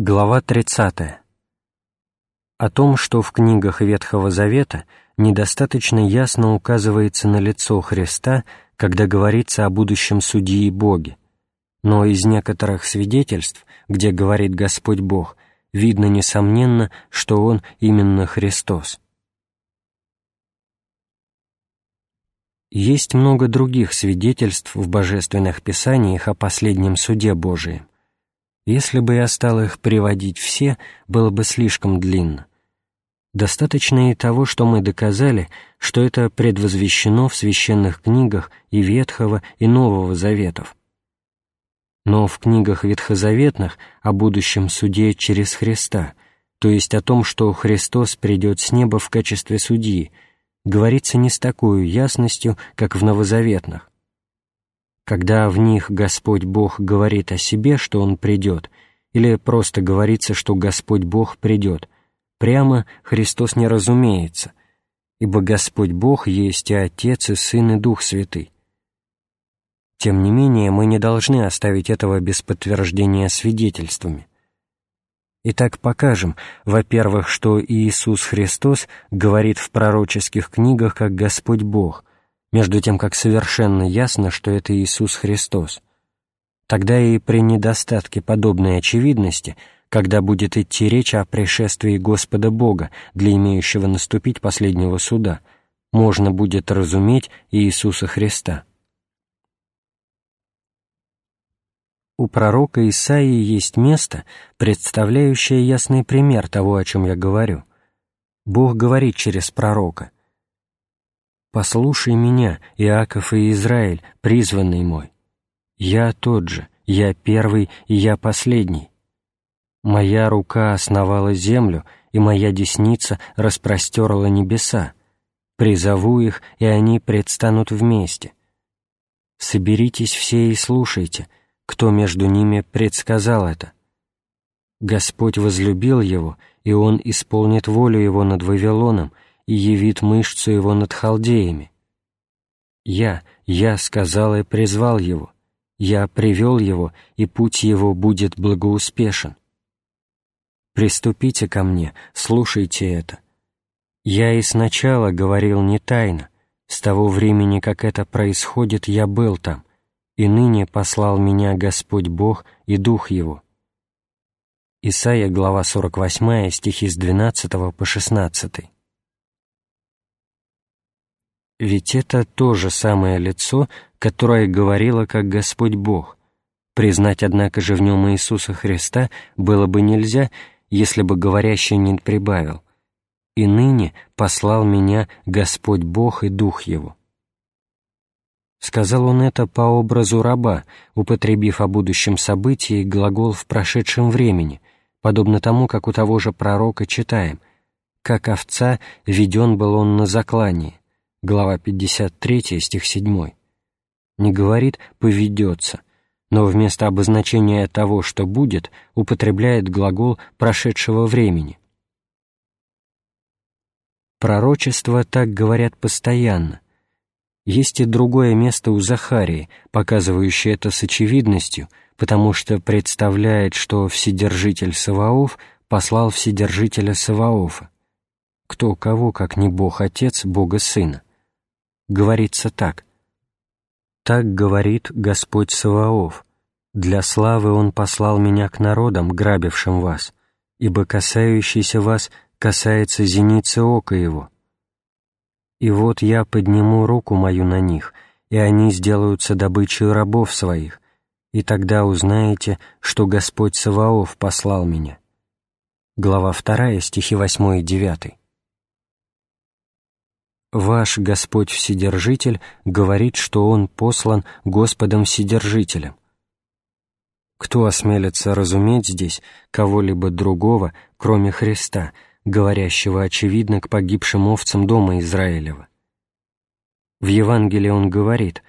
Глава 30. О том, что в книгах Ветхого Завета недостаточно ясно указывается на лицо Христа, когда говорится о будущем судьи Боге, но из некоторых свидетельств, где говорит Господь Бог, видно несомненно, что Он именно Христос. Есть много других свидетельств в божественных писаниях о последнем суде Божием. Если бы я стал их приводить все, было бы слишком длинно. Достаточно и того, что мы доказали, что это предвозвещено в священных книгах и Ветхого, и Нового Заветов. Но в книгах ветхозаветных о будущем суде через Христа, то есть о том, что Христос придет с неба в качестве судьи, говорится не с такой ясностью, как в новозаветных. Когда в них Господь Бог говорит о себе, что Он придет, или просто говорится, что Господь Бог придет, прямо Христос не разумеется, ибо Господь Бог есть и Отец, и Сын, и Дух Святый. Тем не менее, мы не должны оставить этого без подтверждения свидетельствами. Итак, покажем, во-первых, что Иисус Христос говорит в пророческих книгах как Господь Бог, между тем как совершенно ясно, что это Иисус Христос. Тогда и при недостатке подобной очевидности, когда будет идти речь о пришествии Господа Бога для имеющего наступить последнего суда, можно будет разуметь Иисуса Христа. У пророка Исаии есть место, представляющее ясный пример того, о чем я говорю. Бог говорит через пророка — «Послушай меня, Иаков и Израиль, призванный мой. Я тот же, я первый и я последний. Моя рука основала землю, и моя десница распростерла небеса. Призову их, и они предстанут вместе. Соберитесь все и слушайте, кто между ними предсказал это. Господь возлюбил его, и он исполнит волю его над Вавилоном, и явит мышцу его над халдеями. Я, я сказал и призвал его, я привел его, и путь его будет благоуспешен. Приступите ко мне, слушайте это. Я и сначала говорил не тайно, с того времени, как это происходит, я был там, и ныне послал меня Господь Бог и Дух Его». Исайя, глава 48, стихи с 12 по 16. Ведь это то же самое лицо, которое говорило как Господь Бог. Признать, однако же, в нем Иисуса Христа было бы нельзя, если бы говорящий не прибавил. «И ныне послал меня Господь Бог и Дух Его». Сказал он это по образу раба, употребив о будущем событии глагол в прошедшем времени, подобно тому, как у того же пророка читаем «Как овца веден был он на заклание» глава 53, стих 7, не говорит «поведется», но вместо обозначения того, что будет, употребляет глагол прошедшего времени. Пророчества так говорят постоянно. Есть и другое место у Захарии, показывающее это с очевидностью, потому что представляет, что Вседержитель Саваоф послал Вседержителя Саваофа. Кто кого, как не Бог Отец, Бога Сына говорится так. «Так говорит Господь Саваоф, для славы Он послал меня к народам, грабившим вас, ибо касающийся вас касается зеницы ока Его. И вот я подниму руку мою на них, и они сделаются добычей рабов своих, и тогда узнаете, что Господь Саваоф послал меня». Глава 2, стихи 8 и 9. Ваш Господь Вседержитель говорит, что Он послан Господом Вседержителем. Кто осмелится разуметь здесь кого-либо другого, кроме Христа, говорящего очевидно к погибшим овцам дома Израилева? В Евангелии он говорит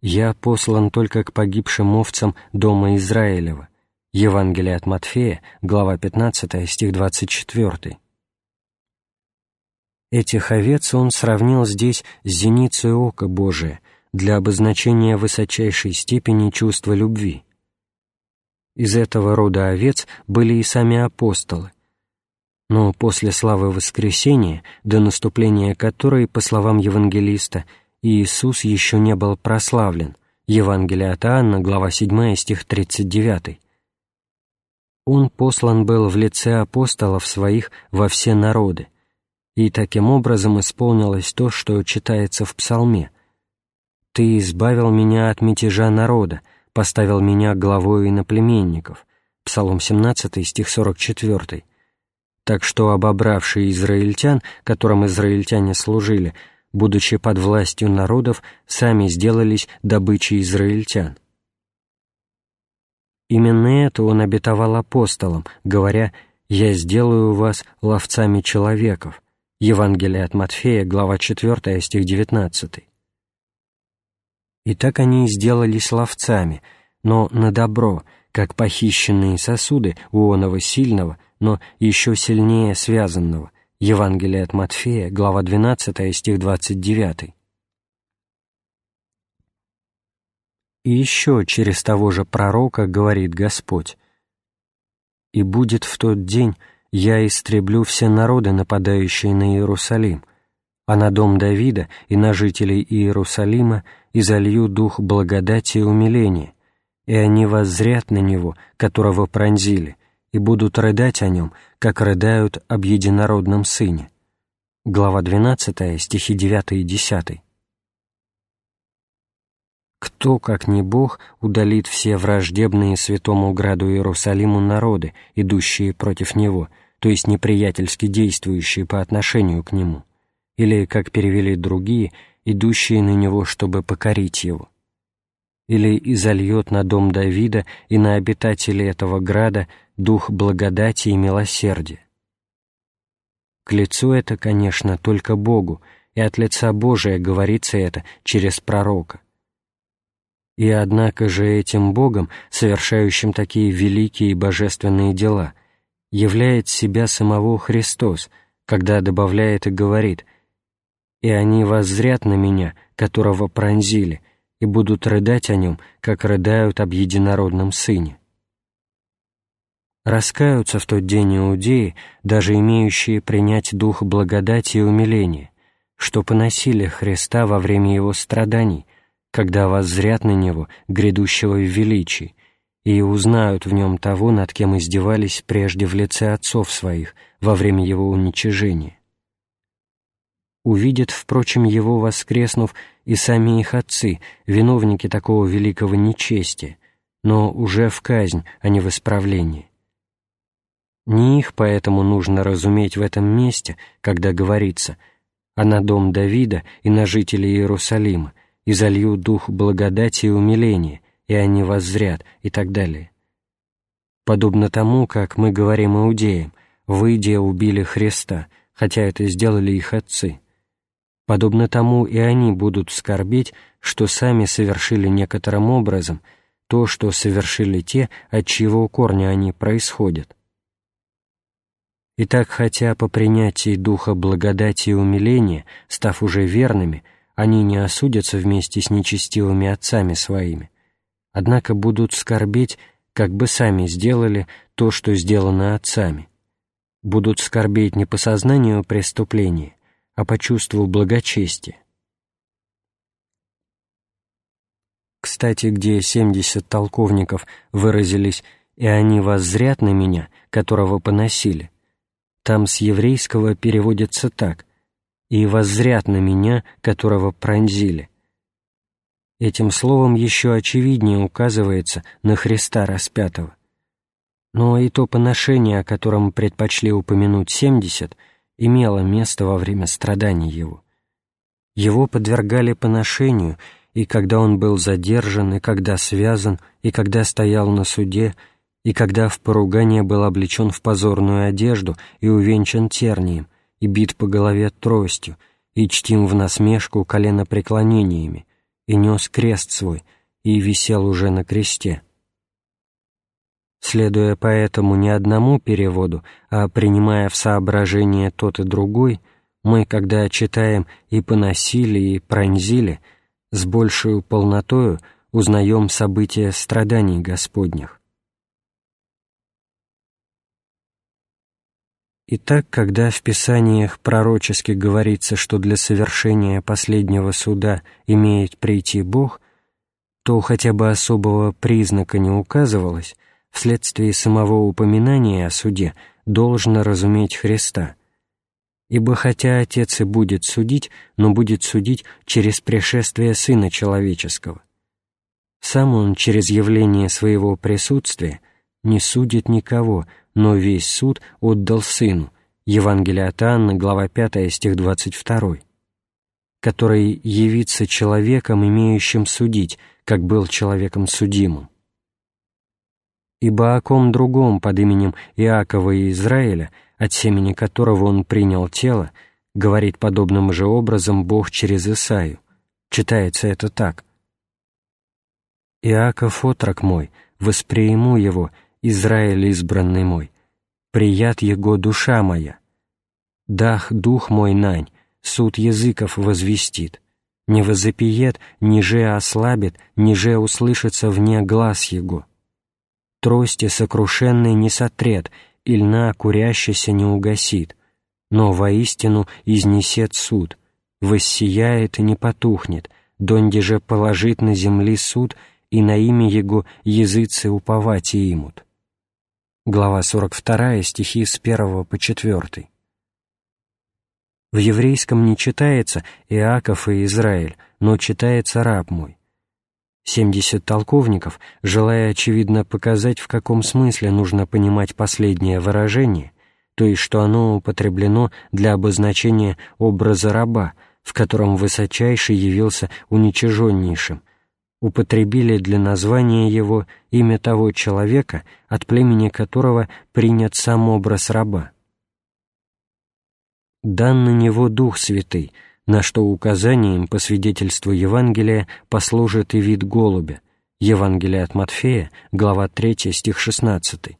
«Я послан только к погибшим овцам дома Израилева». Евангелие от Матфея, глава 15, стих 24. Этих овец он сравнил здесь с зеницей ока Божия для обозначения высочайшей степени чувства любви. Из этого рода овец были и сами апостолы. Но после славы воскресения, до наступления которой, по словам евангелиста, Иисус еще не был прославлен, Евангелие от Иоанна, глава 7, стих 39. Он послан был в лице апостолов своих во все народы, и таким образом исполнилось то, что читается в псалме «Ты избавил меня от мятежа народа, поставил меня главою иноплеменников» Псалом 17, стих 44. Так что обобравшие израильтян, которым израильтяне служили, будучи под властью народов, сами сделались добычей израильтян. Именно это он обетовал апостолам, говоря «Я сделаю вас ловцами человеков». Евангелие от Матфея, глава 4, стих 19. И так они сделались ловцами, но на добро, как похищенные сосуды у оного сильного, но еще сильнее связанного. Евангелие от Матфея, глава 12, стих 29. И еще через того же пророка говорит Господь, «И будет в тот день, я истреблю все народы, нападающие на Иерусалим, а на дом Давида и на жителей Иерусалима изолью дух благодати и умиления, и они воззрят на него, которого пронзили, и будут рыдать о нем, как рыдают об единородном сыне». Глава 12, стихи 9 и 10. Кто, как не Бог, удалит все враждебные святому граду Иерусалиму народы, идущие против него, то есть неприятельски действующие по отношению к нему, или, как перевели другие, идущие на него, чтобы покорить его? Или изольет на дом Давида и на обитателей этого града дух благодати и милосердия? К лицу это, конечно, только Богу, и от лица Божия говорится это через пророка. И однако же этим Богом, совершающим такие великие и божественные дела, являет себя самого Христос, когда добавляет и говорит «И они воззрят на Меня, которого пронзили, и будут рыдать о Нем, как рыдают об единородном Сыне». Раскаются в тот день иудеи, даже имеющие принять дух благодати и умиления, что поносили Христа во время Его страданий, когда воззрят на Него, грядущего в величии, и узнают в нем того, над кем издевались прежде в лице отцов своих во время его уничижения. Увидят, впрочем, его воскреснув и сами их отцы, виновники такого великого нечестия, но уже в казнь, а не в исправление. Не их поэтому нужно разуметь в этом месте, когда говорится «А на дом Давида и на жителей Иерусалима и залью дух благодати и умиления, и они воззрят» и так далее. Подобно тому, как мы говорим иудеям, «Выйдя убили Христа», хотя это сделали их отцы. Подобно тому и они будут скорбеть, что сами совершили некоторым образом то, что совершили те, от чьего корня они происходят. Итак, хотя по принятии духа благодати и умиления, став уже верными, они не осудятся вместе с нечестивыми отцами своими, однако будут скорбеть, как бы сами сделали то, что сделано отцами. Будут скорбеть не по сознанию преступления, а по чувству благочестия. Кстати, где семьдесят толковников выразились «и они воззрят на меня, которого поносили», там с еврейского переводится так «и воззрят на меня, которого пронзили». Этим словом еще очевиднее указывается на Христа распятого. Но и то поношение, о котором предпочли упомянуть семьдесят, имело место во время страданий его. Его подвергали поношению, и когда он был задержан, и когда связан, и когда стоял на суде, и когда в поругание был облечен в позорную одежду и увенчан тернием, и бит по голове тростью, и чтим в насмешку коленопреклонениями, и нес крест свой, и висел уже на кресте. Следуя поэтому не одному переводу, а принимая в соображение тот и другой, мы, когда читаем «и поносили», и «пронзили», с большей полнотою узнаем события страданий Господних. Итак, когда в Писаниях пророчески говорится, что для совершения последнего суда имеет прийти Бог, то хотя бы особого признака не указывалось, вследствие самого упоминания о суде должно разуметь Христа. Ибо хотя Отец и будет судить, но будет судить через пришествие Сына Человеческого. Сам Он через явление своего присутствия не судит никого, но весь суд отдал Сыну. Евангелие от Анны, глава 5, стих 22 который явится человеком, имеющим судить, как был человеком судимым. Ибо о ком другом под именем Иакова и Израиля, от семени которого он принял тело, говорит подобным же образом Бог через Исаию. Читается это так. «Иаков, отрок мой, восприиму его, Израиль избранный мой, прият его душа моя. Дах дух мой нань, суд языков возвестит, не возопиет, ниже ослабит, ниже услышится вне глаз его» трости сокрушенной не сотрет, и льна курящийся не угасит, но воистину изнесет суд, воссияет и не потухнет, донде же положит на земли суд, и на имя Его языцы уповать и имут. Глава 42, стихи с 1 по 4. В еврейском не читается Иаков и Израиль, но читается раб мой. Семьдесят толковников, желая, очевидно, показать, в каком смысле нужно понимать последнее выражение, то есть что оно употреблено для обозначения образа раба, в котором высочайший явился уничиженнейшим, употребили для названия его имя того человека, от племени которого принят сам образ раба. «Дан на него Дух Святый», на что указанием по свидетельству Евангелия послужит и вид голубя, Евангелие от Матфея, глава 3, стих 16.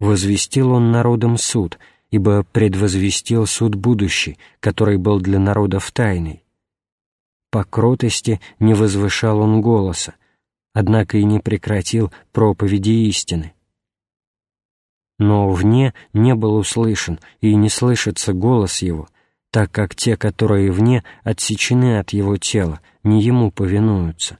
«Возвестил он народом суд, ибо предвозвестил суд будущий, который был для народов тайной. По кротости не возвышал он голоса, однако и не прекратил проповеди истины. Но вне не был услышан, и не слышится голос его, так как те, которые вне, отсечены от его тела, не ему повинуются.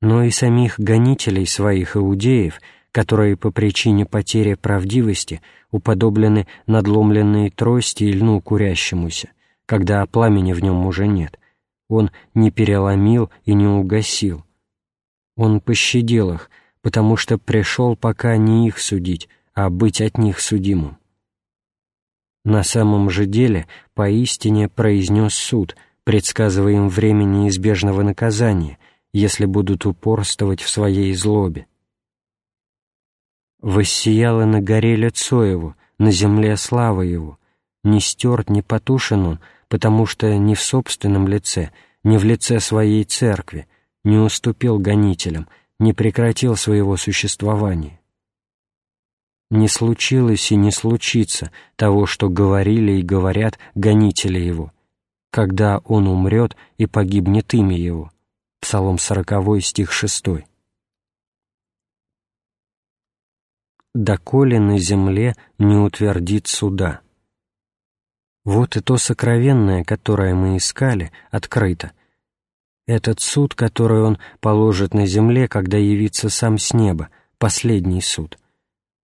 Но и самих гонителей своих иудеев, которые по причине потери правдивости уподоблены надломленной трости и льну курящемуся, когда пламени в нем уже нет, он не переломил и не угасил. Он пощадил их, потому что пришел пока не их судить, а быть от них судимым на самом же деле поистине произнес суд, предсказывая им время неизбежного наказания, если будут упорствовать в своей злобе. «Воссияло на горе лицо его, на земле слава его, не стерт, не потушен он, потому что ни в собственном лице, ни в лице своей церкви не уступил гонителям, не прекратил своего существования не случилось и не случится того, что говорили и говорят гонители его, когда он умрет и погибнет имя его». Псалом 40, стих 6. «Доколе на земле не утвердит суда». Вот и то сокровенное, которое мы искали, открыто. Этот суд, который он положит на земле, когда явится сам с неба, последний суд —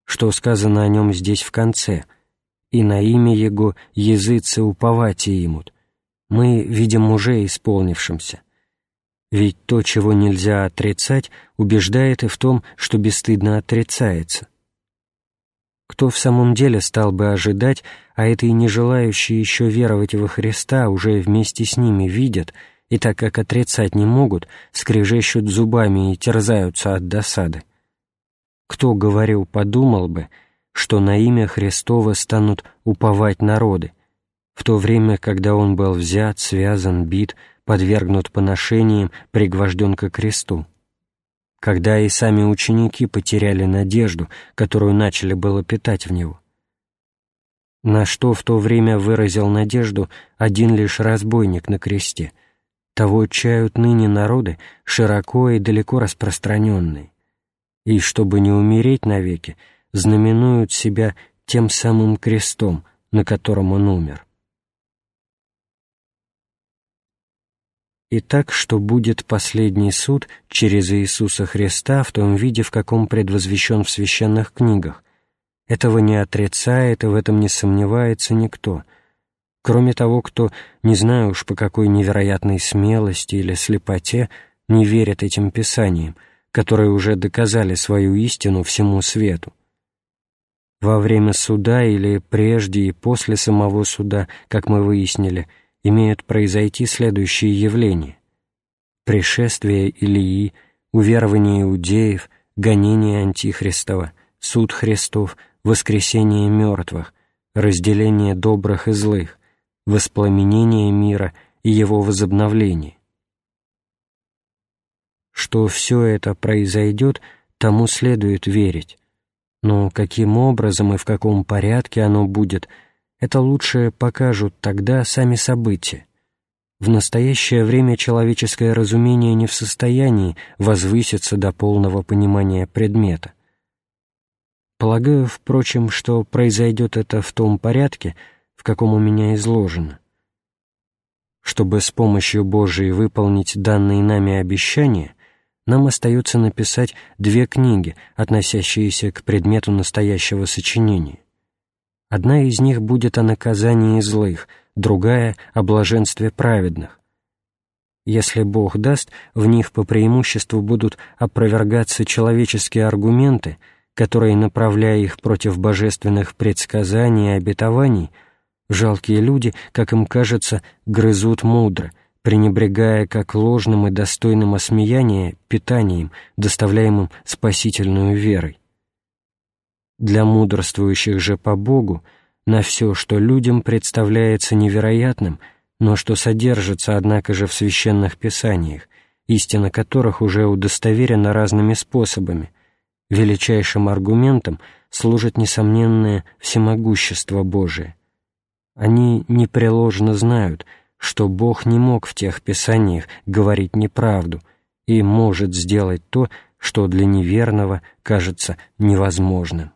что сказано о нем здесь в конце, «И на имя Его языцы уповать имут», мы видим уже исполнившимся. Ведь то, чего нельзя отрицать, убеждает и в том, что бесстыдно отрицается. Кто в самом деле стал бы ожидать, а это и не желающие еще веровать во Христа уже вместе с ними видят, и так как отрицать не могут, скрежещут зубами и терзаются от досады. Кто, говорил, подумал бы, что на имя Христова станут уповать народы, в то время, когда он был взят, связан, бит, подвергнут поношениям, пригвожден ко кресту? Когда и сами ученики потеряли надежду, которую начали было питать в него? На что в то время выразил надежду один лишь разбойник на кресте? Того чают ныне народы, широко и далеко распространенные и, чтобы не умереть навеки, знаменуют себя тем самым крестом, на котором Он умер. Итак, что будет последний суд через Иисуса Христа в том виде, в каком предвозвещен в священных книгах, этого не отрицает и в этом не сомневается никто, кроме того, кто, не знаю уж по какой невероятной смелости или слепоте, не верит этим писаниям, которые уже доказали свою истину всему свету. Во время суда или прежде и после самого суда, как мы выяснили, имеют произойти следующие явления. Пришествие Илии, уверование иудеев, гонение Антихристова, суд Христов, воскресение мертвых, разделение добрых и злых, воспламенение мира и его возобновление. Что все это произойдет, тому следует верить, но каким образом и в каком порядке оно будет, это лучше покажут тогда сами события. В настоящее время человеческое разумение не в состоянии возвыситься до полного понимания предмета – Полагаю, впрочем, что произойдет это в том порядке, в каком у меня изложено. Чтобы с помощью Божией выполнить данные нами обещания, нам остается написать две книги, относящиеся к предмету настоящего сочинения. Одна из них будет о наказании злых, другая — о блаженстве праведных. Если Бог даст, в них по преимуществу будут опровергаться человеческие аргументы — которые, направляя их против божественных предсказаний и обетований, жалкие люди, как им кажется, грызут мудро, пренебрегая как ложным и достойным осмеяния питанием, доставляемым спасительную верой. Для мудрствующих же по Богу на все, что людям представляется невероятным, но что содержится, однако же, в священных писаниях, истина которых уже удостоверена разными способами, величайшим аргументом служит несомненное всемогущество Божие. Они непреложно знают, что Бог не мог в тех писаниях говорить неправду и может сделать то, что для неверного кажется невозможным.